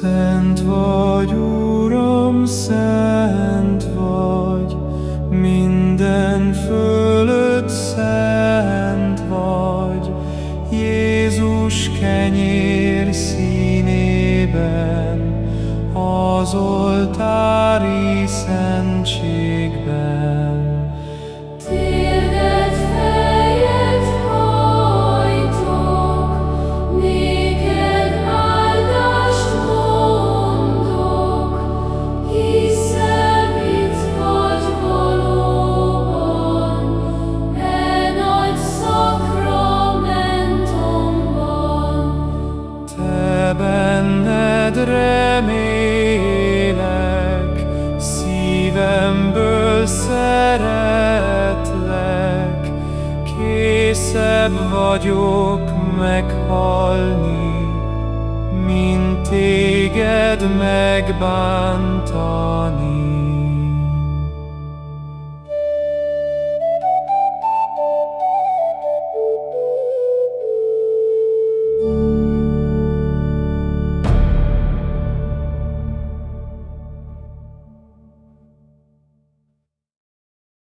Szent vagy, Uram, szent vagy, minden fölött szent vagy, Jézus kenyér színében, az oltári szentség. Remélek, szívemből szeretlek, készebb vagyok meghalni, mint téged megbántani.